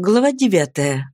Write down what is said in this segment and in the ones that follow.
Глава девятая.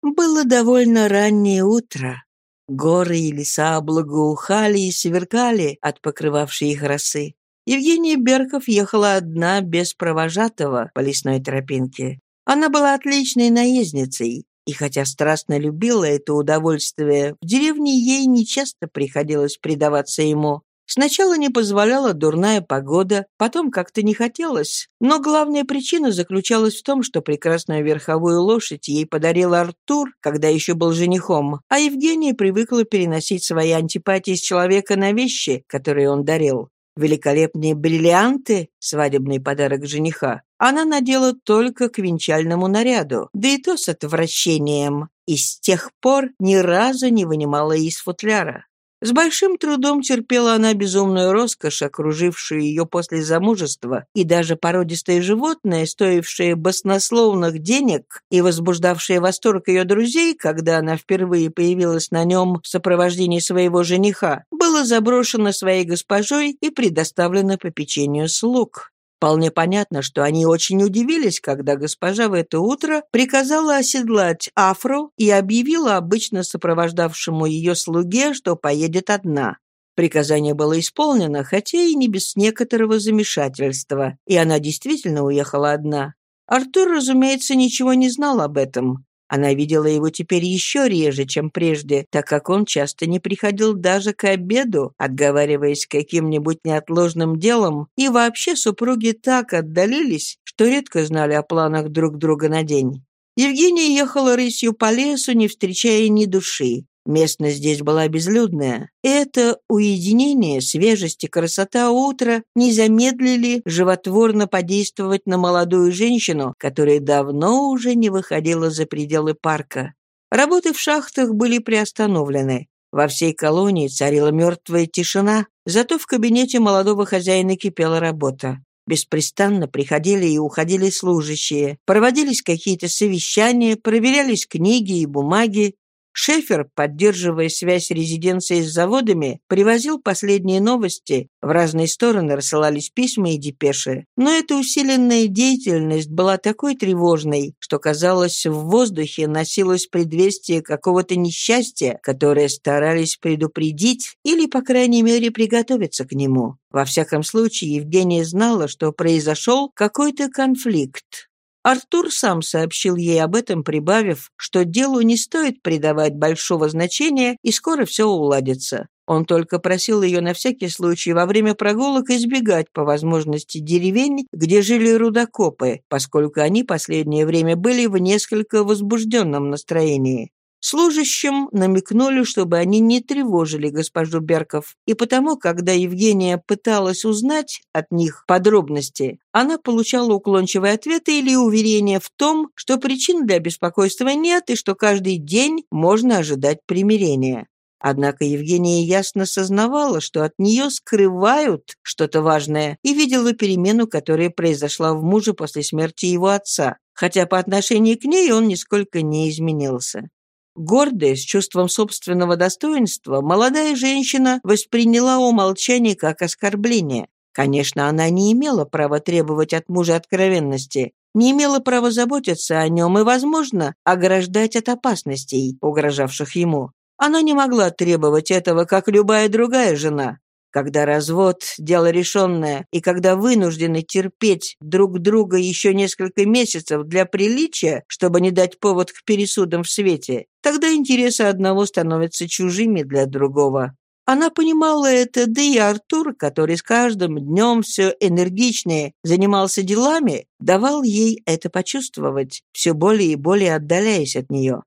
Было довольно раннее утро. Горы и леса благоухали и сверкали от покрывавшей их росы. Евгения Берков ехала одна без провожатого по лесной тропинке. Она была отличной наездницей, и хотя страстно любила это удовольствие, в деревне ей нечасто приходилось предаваться ему. Сначала не позволяла дурная погода, потом как-то не хотелось. Но главная причина заключалась в том, что прекрасную верховую лошадь ей подарил Артур, когда еще был женихом, а Евгения привыкла переносить свои антипатии с человека на вещи, которые он дарил. Великолепные бриллианты, свадебный подарок жениха, она надела только к венчальному наряду, да и то с отвращением, и с тех пор ни разу не вынимала из футляра. С большим трудом терпела она безумную роскошь, окружившую ее после замужества, и даже породистое животное, стоившее баснословных денег и возбуждавшее восторг ее друзей, когда она впервые появилась на нем в сопровождении своего жениха, было заброшено своей госпожой и предоставлено попечению слуг. Вполне понятно, что они очень удивились, когда госпожа в это утро приказала оседлать Афру и объявила обычно сопровождавшему ее слуге, что поедет одна. Приказание было исполнено, хотя и не без некоторого замешательства, и она действительно уехала одна. Артур, разумеется, ничего не знал об этом. Она видела его теперь еще реже, чем прежде, так как он часто не приходил даже к обеду, отговариваясь каким-нибудь неотложным делом, и вообще супруги так отдалились, что редко знали о планах друг друга на день. Евгения ехала рысью по лесу, не встречая ни души. Местность здесь была безлюдная. Это уединение, свежесть и красота утра не замедлили животворно подействовать на молодую женщину, которая давно уже не выходила за пределы парка. Работы в шахтах были приостановлены. Во всей колонии царила мертвая тишина, зато в кабинете молодого хозяина кипела работа. Беспрестанно приходили и уходили служащие, проводились какие-то совещания, проверялись книги и бумаги, Шефер, поддерживая связь резиденции с заводами, привозил последние новости, в разные стороны рассылались письма и депеши. Но эта усиленная деятельность была такой тревожной, что, казалось, в воздухе носилось предвестие какого-то несчастья, которое старались предупредить или, по крайней мере, приготовиться к нему. Во всяком случае, Евгения знала, что произошел какой-то конфликт. Артур сам сообщил ей об этом, прибавив, что делу не стоит придавать большого значения, и скоро все уладится. Он только просил ее на всякий случай во время прогулок избегать по возможности деревень, где жили рудокопы, поскольку они последнее время были в несколько возбужденном настроении. Служащим намекнули, чтобы они не тревожили госпожу Берков, и потому, когда Евгения пыталась узнать от них подробности, она получала уклончивые ответы или уверения в том, что причин для беспокойства нет и что каждый день можно ожидать примирения. Однако Евгения ясно сознавала, что от нее скрывают что-то важное, и видела перемену, которая произошла в муже после смерти его отца, хотя по отношению к ней он нисколько не изменился. Гордая, с чувством собственного достоинства, молодая женщина восприняла умолчание как оскорбление. Конечно, она не имела права требовать от мужа откровенности, не имела права заботиться о нем и, возможно, ограждать от опасностей, угрожавших ему. Она не могла требовать этого, как любая другая жена. Когда развод – дело решенное, и когда вынуждены терпеть друг друга еще несколько месяцев для приличия, чтобы не дать повод к пересудам в свете, тогда интересы одного становятся чужими для другого. Она понимала это, да и Артур, который с каждым днем все энергичнее занимался делами, давал ей это почувствовать, все более и более отдаляясь от нее.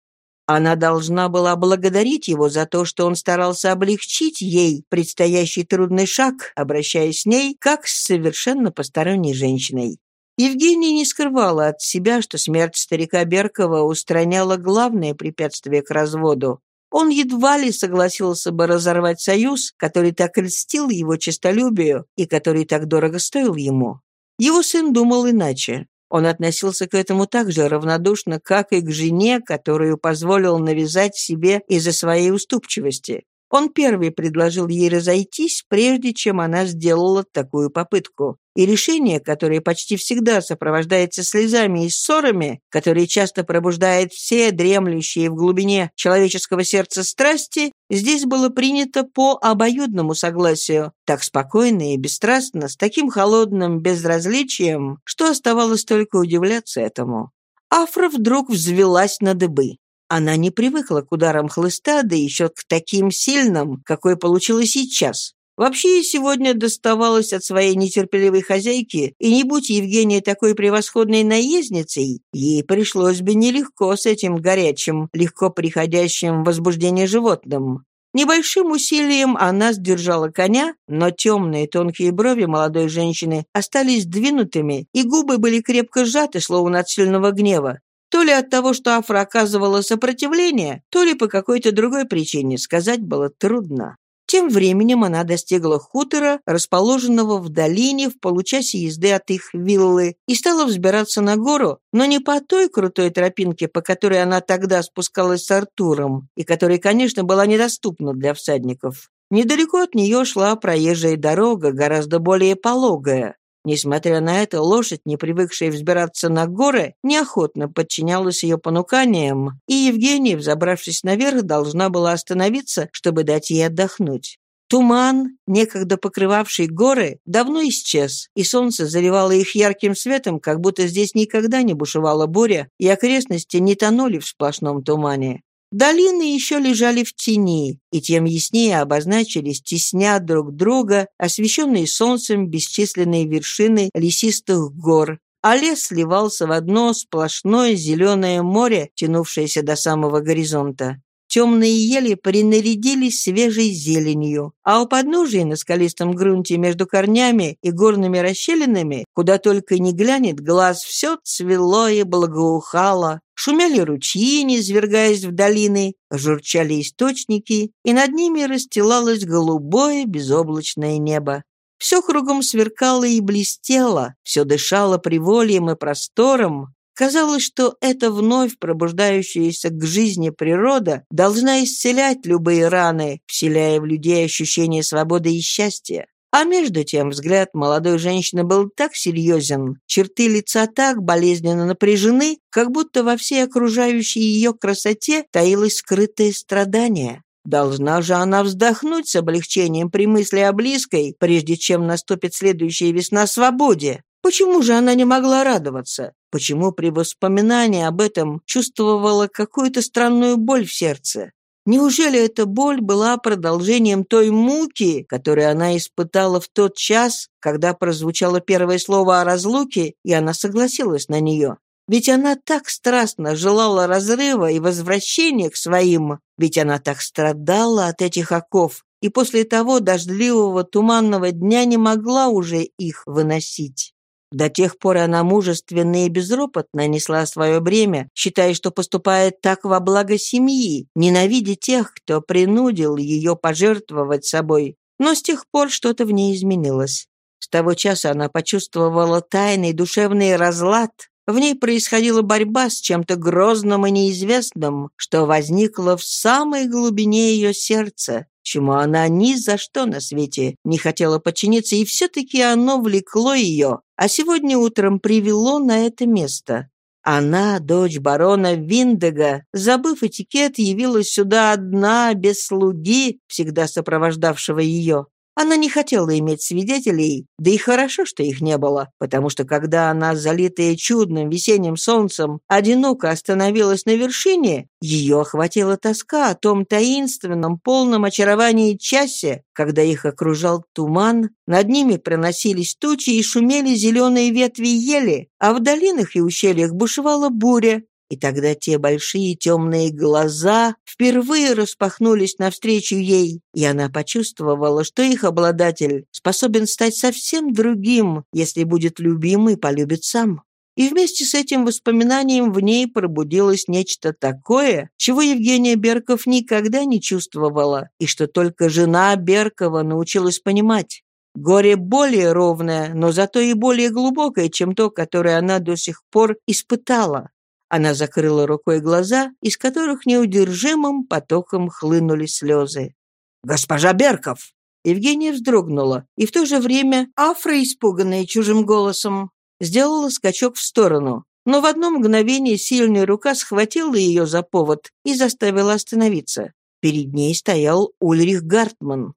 Она должна была благодарить его за то, что он старался облегчить ей предстоящий трудный шаг, обращаясь с ней как с совершенно посторонней женщиной. Евгения не скрывала от себя, что смерть старика Беркова устраняла главное препятствие к разводу. Он едва ли согласился бы разорвать союз, который так льстил его честолюбию и который так дорого стоил ему. Его сын думал иначе. Он относился к этому так же равнодушно, как и к жене, которую позволил навязать себе из-за своей уступчивости. Он первый предложил ей разойтись, прежде чем она сделала такую попытку. И решение, которое почти всегда сопровождается слезами и ссорами, которое часто пробуждает все дремлющие в глубине человеческого сердца страсти, здесь было принято по обоюдному согласию, так спокойно и бесстрастно, с таким холодным безразличием, что оставалось только удивляться этому. Афра вдруг взвелась на дыбы. Она не привыкла к ударам хлыста, да еще к таким сильным, какой получила сейчас. Вообще ей сегодня доставалось от своей нетерпеливой хозяйки, и не будь Евгения такой превосходной наездницей, ей пришлось бы нелегко с этим горячим, легко приходящим в возбуждение животным. Небольшим усилием она сдержала коня, но темные тонкие брови молодой женщины остались двинутыми, и губы были крепко сжаты, словно от сильного гнева. То ли от того, что Афра оказывала сопротивление, то ли по какой-то другой причине, сказать было трудно. Тем временем она достигла хутора, расположенного в долине в получасе езды от их виллы, и стала взбираться на гору, но не по той крутой тропинке, по которой она тогда спускалась с Артуром, и которая, конечно, была недоступна для всадников. Недалеко от нее шла проезжая дорога, гораздо более пологая. Несмотря на это, лошадь, не привыкшая взбираться на горы, неохотно подчинялась ее понуканиям, и Евгения, взобравшись наверх, должна была остановиться, чтобы дать ей отдохнуть. Туман, некогда покрывавший горы, давно исчез, и солнце заливало их ярким светом, как будто здесь никогда не бушевала буря, и окрестности не тонули в сплошном тумане. Долины еще лежали в тени, и тем яснее обозначились, тесня друг друга, освещенные солнцем бесчисленные вершины лесистых гор, а лес сливался в одно сплошное зеленое море, тянувшееся до самого горизонта. Темные ели принарядились свежей зеленью, а у подножия на скалистом грунте между корнями и горными расщелинами, куда только не глянет глаз, все цвело и благоухало. Шумели ручьи, низвергаясь в долины, журчали источники, и над ними расстилалось голубое безоблачное небо. Все кругом сверкало и блестело, все дышало привольем и простором, Казалось, что эта вновь пробуждающаяся к жизни природа должна исцелять любые раны, вселяя в людей ощущение свободы и счастья. А между тем взгляд молодой женщины был так серьезен, черты лица так болезненно напряжены, как будто во всей окружающей ее красоте таилось скрытое страдание. Должна же она вздохнуть с облегчением при мысли о близкой, прежде чем наступит следующая весна свободе. Почему же она не могла радоваться? Почему при воспоминании об этом чувствовала какую-то странную боль в сердце? Неужели эта боль была продолжением той муки, которую она испытала в тот час, когда прозвучало первое слово о разлуке, и она согласилась на нее? Ведь она так страстно желала разрыва и возвращения к своим, ведь она так страдала от этих оков, и после того дождливого туманного дня не могла уже их выносить. До тех пор она мужественно и безропотно несла свое бремя, считая, что поступает так во благо семьи, ненавидя тех, кто принудил ее пожертвовать собой. Но с тех пор что-то в ней изменилось. С того часа она почувствовала тайный душевный разлад. В ней происходила борьба с чем-то грозным и неизвестным, что возникло в самой глубине ее сердца, чему она ни за что на свете не хотела подчиниться, и все-таки оно влекло ее, а сегодня утром привело на это место. Она, дочь барона Виндега, забыв этикет, явилась сюда одна, без слуги, всегда сопровождавшего ее. Она не хотела иметь свидетелей, да и хорошо, что их не было, потому что когда она, залитая чудным весенним солнцем, одиноко остановилась на вершине, ее охватила тоска о том таинственном, полном очаровании часе, когда их окружал туман, над ними проносились тучи и шумели зеленые ветви ели, а в долинах и ущельях бушевала буря, и тогда те большие темные глаза впервые распахнулись навстречу ей, и она почувствовала, что их обладатель способен стать совсем другим, если будет любим и полюбит сам. И вместе с этим воспоминанием в ней пробудилось нечто такое, чего Евгения Берков никогда не чувствовала, и что только жена Беркова научилась понимать. Горе более ровное, но зато и более глубокое, чем то, которое она до сих пор испытала. Она закрыла рукой глаза, из которых неудержимым потоком хлынули слезы. «Госпожа Берков!» Евгения вздрогнула, и в то же время Афра, испуганная чужим голосом, сделала скачок в сторону. Но в одно мгновение сильная рука схватила ее за повод и заставила остановиться. Перед ней стоял Ульрих Гартман.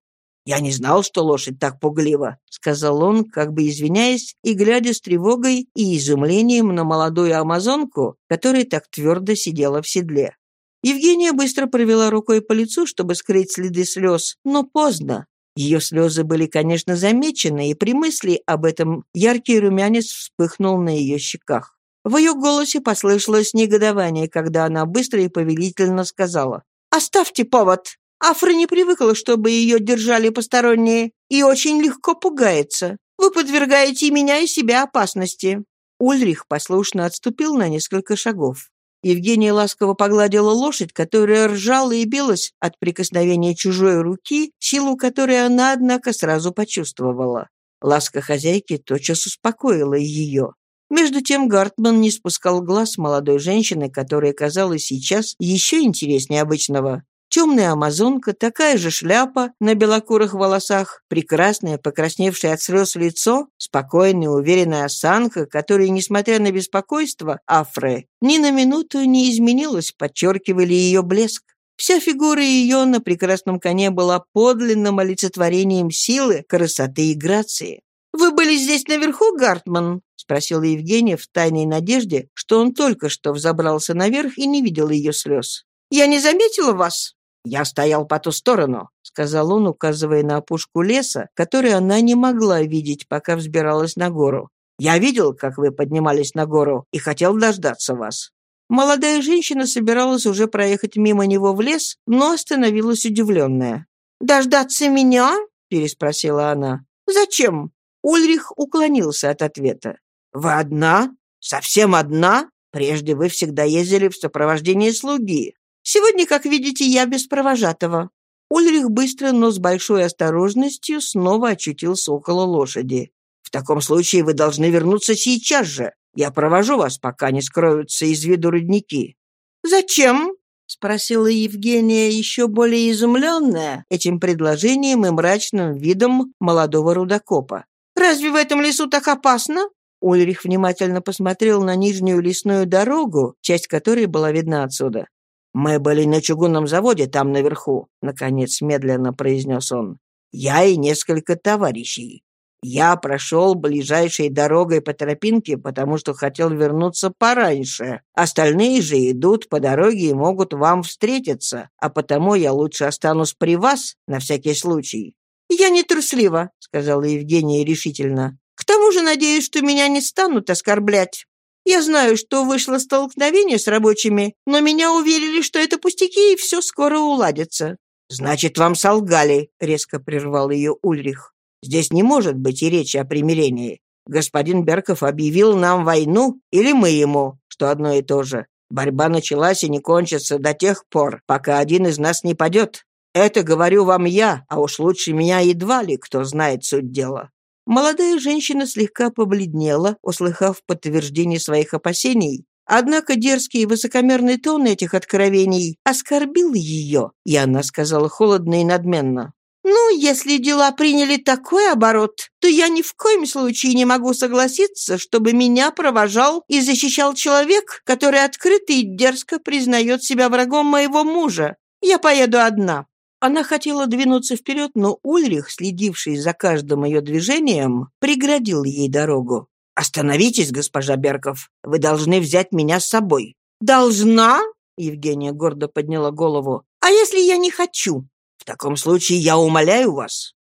«Я не знал, что лошадь так пуглива», — сказал он, как бы извиняясь, и глядя с тревогой и изумлением на молодую амазонку, которая так твердо сидела в седле. Евгения быстро провела рукой по лицу, чтобы скрыть следы слез, но поздно. Ее слезы были, конечно, замечены, и при мысли об этом яркий румянец вспыхнул на ее щеках. В ее голосе послышалось негодование, когда она быстро и повелительно сказала «Оставьте повод! Афра не привыкла, чтобы ее держали посторонние, и очень легко пугается. Вы подвергаете меня и себя опасности». Ульрих послушно отступил на несколько шагов. Евгения ласково погладила лошадь, которая ржала и билась от прикосновения чужой руки, силу которой она, однако, сразу почувствовала. Ласка хозяйки тотчас успокоила ее. Между тем Гартман не спускал глаз молодой женщины, которая казалась сейчас еще интереснее обычного. Темная амазонка, такая же шляпа на белокурых волосах, прекрасное, покрасневшее от слез лицо, спокойная, уверенная осанка, которая, несмотря на беспокойство Афры, ни на минуту не изменилась, подчеркивали ее блеск. Вся фигура ее на прекрасном коне была подлинным олицетворением силы, красоты и грации. «Вы были здесь наверху, Гартман?» — спросила Евгения в тайной надежде, что он только что взобрался наверх и не видел ее слез. «Я не заметила вас?» «Я стоял по ту сторону», — сказал он, указывая на опушку леса, который она не могла видеть, пока взбиралась на гору. «Я видел, как вы поднимались на гору, и хотел дождаться вас». Молодая женщина собиралась уже проехать мимо него в лес, но остановилась удивленная. «Дождаться меня?» — переспросила она. «Зачем?» Ульрих уклонился от ответа. «Вы одна? Совсем одна? Прежде вы всегда ездили в сопровождении слуги. Сегодня, как видите, я без провожатого». Ульрих быстро, но с большой осторожностью снова очутился около лошади. «В таком случае вы должны вернуться сейчас же. Я провожу вас, пока не скроются из виду родники». «Зачем?» — спросила Евгения, еще более изумленная этим предложением и мрачным видом молодого рудокопа. «Разве в этом лесу так опасно?» Ульрих внимательно посмотрел на нижнюю лесную дорогу, часть которой была видна отсюда. «Мы были на чугунном заводе там наверху», — наконец медленно произнес он. «Я и несколько товарищей. Я прошел ближайшей дорогой по тропинке, потому что хотел вернуться пораньше. Остальные же идут по дороге и могут вам встретиться, а потому я лучше останусь при вас на всякий случай». «Я не труслива», — сказала Евгения решительно. «К тому же надеюсь, что меня не станут оскорблять». Я знаю, что вышло столкновение с рабочими, но меня уверили, что это пустяки, и все скоро уладится». «Значит, вам солгали», — резко прервал ее Ульрих. «Здесь не может быть и речи о примирении. Господин Берков объявил нам войну, или мы ему, что одно и то же. Борьба началась и не кончится до тех пор, пока один из нас не падет. Это говорю вам я, а уж лучше меня едва ли кто знает суть дела. Молодая женщина слегка побледнела, услыхав подтверждение своих опасений. Однако дерзкий и высокомерный тон этих откровений оскорбил ее, и она сказала холодно и надменно. «Ну, если дела приняли такой оборот, то я ни в коем случае не могу согласиться, чтобы меня провожал и защищал человек, который открыто и дерзко признает себя врагом моего мужа. Я поеду одна». Она хотела двинуться вперед, но Ульрих, следивший за каждым ее движением, преградил ей дорогу. «Остановитесь, госпожа Берков. Вы должны взять меня с собой». «Должна?» — Евгения гордо подняла голову. «А если я не хочу?» «В таком случае я умоляю вас».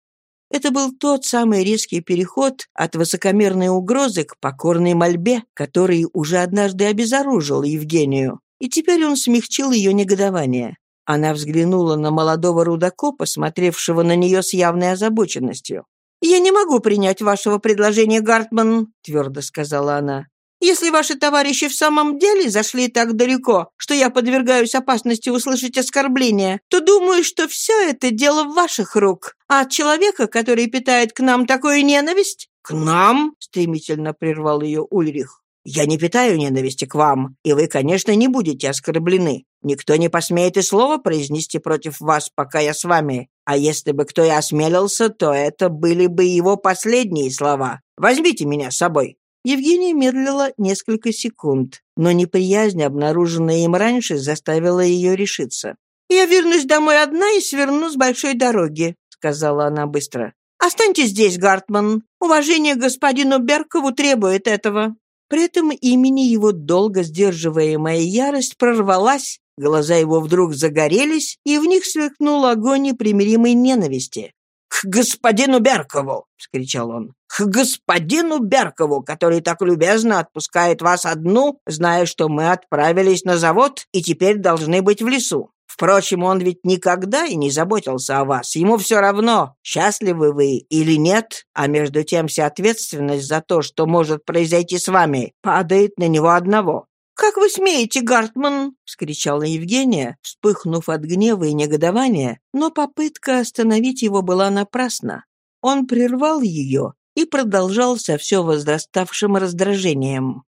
Это был тот самый резкий переход от высокомерной угрозы к покорной мольбе, который уже однажды обезоружил Евгению. И теперь он смягчил ее негодование. Она взглянула на молодого рудокопа, смотревшего на нее с явной озабоченностью. «Я не могу принять вашего предложения, Гартман», — твердо сказала она. «Если ваши товарищи в самом деле зашли так далеко, что я подвергаюсь опасности услышать оскорбления, то думаю, что все это дело в ваших рук. А от человека, который питает к нам такую ненависть...» «К нам?» — стремительно прервал ее Ульрих. Я не питаю ненависти к вам, и вы, конечно, не будете оскорблены. Никто не посмеет и слова произнести против вас, пока я с вами. А если бы кто и осмелился, то это были бы его последние слова. Возьмите меня с собой». Евгения медлила несколько секунд, но неприязнь, обнаруженная им раньше, заставила ее решиться. «Я вернусь домой одна и сверну с большой дороги», — сказала она быстро. «Останьтесь здесь, Гартман. Уважение господину Беркову требует этого». При этом имени его долго сдерживаемая ярость прорвалась, глаза его вдруг загорелись, и в них сверкнул огонь непримиримой ненависти. «К господину Беркову!» — вскричал он. «К господину Беркову, который так любезно отпускает вас одну, зная, что мы отправились на завод и теперь должны быть в лесу. Впрочем, он ведь никогда и не заботился о вас. Ему все равно, счастливы вы или нет, а между тем вся ответственность за то, что может произойти с вами, падает на него одного. «Как вы смеете, Гартман?» — вскричала Евгения, вспыхнув от гнева и негодования, но попытка остановить его была напрасна. Он прервал ее и продолжал со все возраставшим раздражением.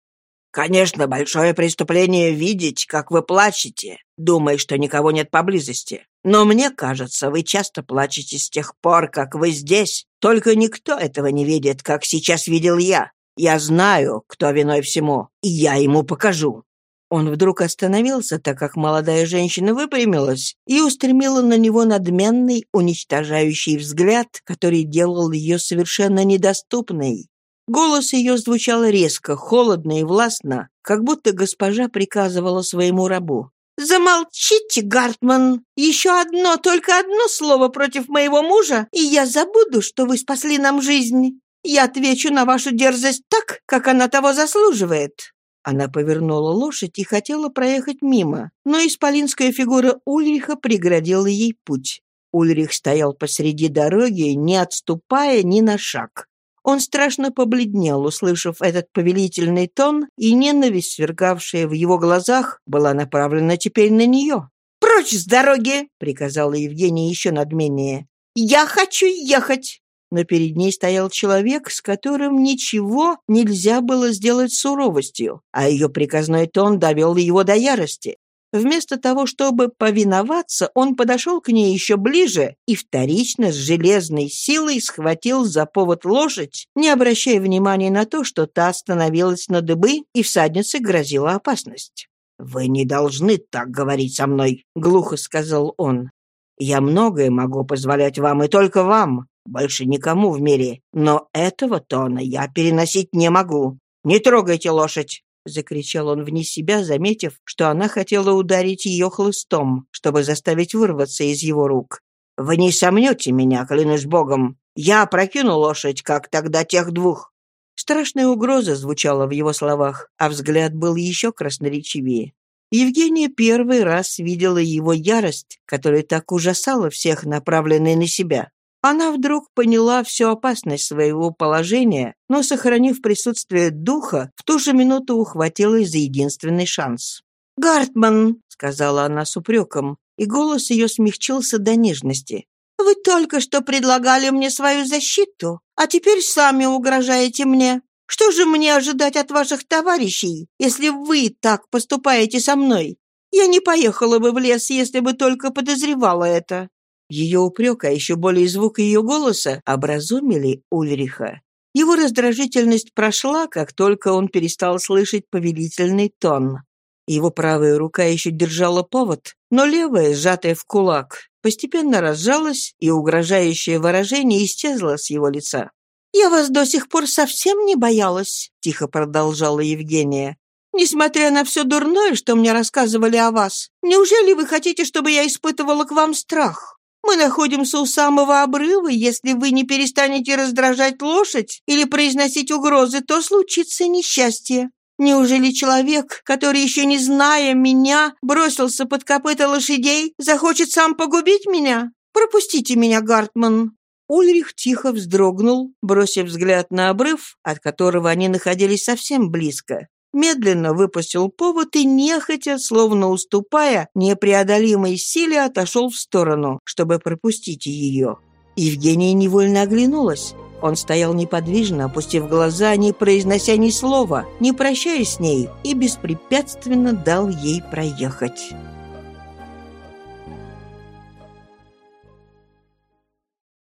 Конечно, большое преступление видеть, как вы плачете, думая, что никого нет поблизости. Но мне кажется, вы часто плачете с тех пор, как вы здесь. Только никто этого не видит, как сейчас видел я. Я знаю, кто виной всему, и я ему покажу». Он вдруг остановился, так как молодая женщина выпрямилась и устремила на него надменный, уничтожающий взгляд, который делал ее совершенно недоступной. Голос ее звучал резко, холодно и властно, как будто госпожа приказывала своему рабу. «Замолчите, Гартман! Еще одно, только одно слово против моего мужа, и я забуду, что вы спасли нам жизнь. Я отвечу на вашу дерзость так, как она того заслуживает». Она повернула лошадь и хотела проехать мимо, но исполинская фигура Ульриха преградила ей путь. Ульрих стоял посреди дороги, не отступая ни на шаг. Он страшно побледнел, услышав этот повелительный тон, и ненависть, свергавшая в его глазах, была направлена теперь на нее. «Прочь с дороги!» — приказала Евгения еще надменнее. «Я хочу ехать!» Но перед ней стоял человек, с которым ничего нельзя было сделать суровостью, а ее приказной тон довел его до ярости. Вместо того, чтобы повиноваться, он подошел к ней еще ближе и вторично с железной силой схватил за повод лошадь, не обращая внимания на то, что та остановилась на дыбы и всаднице грозила опасность. «Вы не должны так говорить со мной», — глухо сказал он. «Я многое могу позволять вам, и только вам, больше никому в мире, но этого тона я переносить не могу. Не трогайте лошадь!» — закричал он вне себя, заметив, что она хотела ударить ее хлыстом, чтобы заставить вырваться из его рук. «Вы не сомнете меня, клянусь богом. Я прокину лошадь, как тогда тех двух». Страшная угроза звучала в его словах, а взгляд был еще красноречивее. Евгения первый раз видела его ярость, которая так ужасала всех, направленной на себя. Она вдруг поняла всю опасность своего положения, но, сохранив присутствие духа, в ту же минуту ухватилась за единственный шанс. «Гартман», — сказала она с упреком, и голос ее смягчился до нежности. «Вы только что предлагали мне свою защиту, а теперь сами угрожаете мне. Что же мне ожидать от ваших товарищей, если вы так поступаете со мной? Я не поехала бы в лес, если бы только подозревала это. Ее упрек, а еще более звук ее голоса, образумили Ульриха. Его раздражительность прошла, как только он перестал слышать повелительный тон. Его правая рука еще держала повод, но левая, сжатая в кулак, постепенно разжалась, и угрожающее выражение исчезло с его лица. «Я вас до сих пор совсем не боялась», — тихо продолжала Евгения. «Несмотря на все дурное, что мне рассказывали о вас, неужели вы хотите, чтобы я испытывала к вам страх?» Мы находимся у самого обрыва, если вы не перестанете раздражать лошадь или произносить угрозы, то случится несчастье. Неужели человек, который, еще не зная меня, бросился под копыта лошадей, захочет сам погубить меня? Пропустите меня, Гартман». Ульрих тихо вздрогнул, бросив взгляд на обрыв, от которого они находились совсем близко медленно выпустил повод и, нехотя, словно уступая непреодолимой силе, отошел в сторону, чтобы пропустить ее. Евгения невольно оглянулась. Он стоял неподвижно, опустив глаза, не произнося ни слова, не прощаясь с ней, и беспрепятственно дал ей проехать.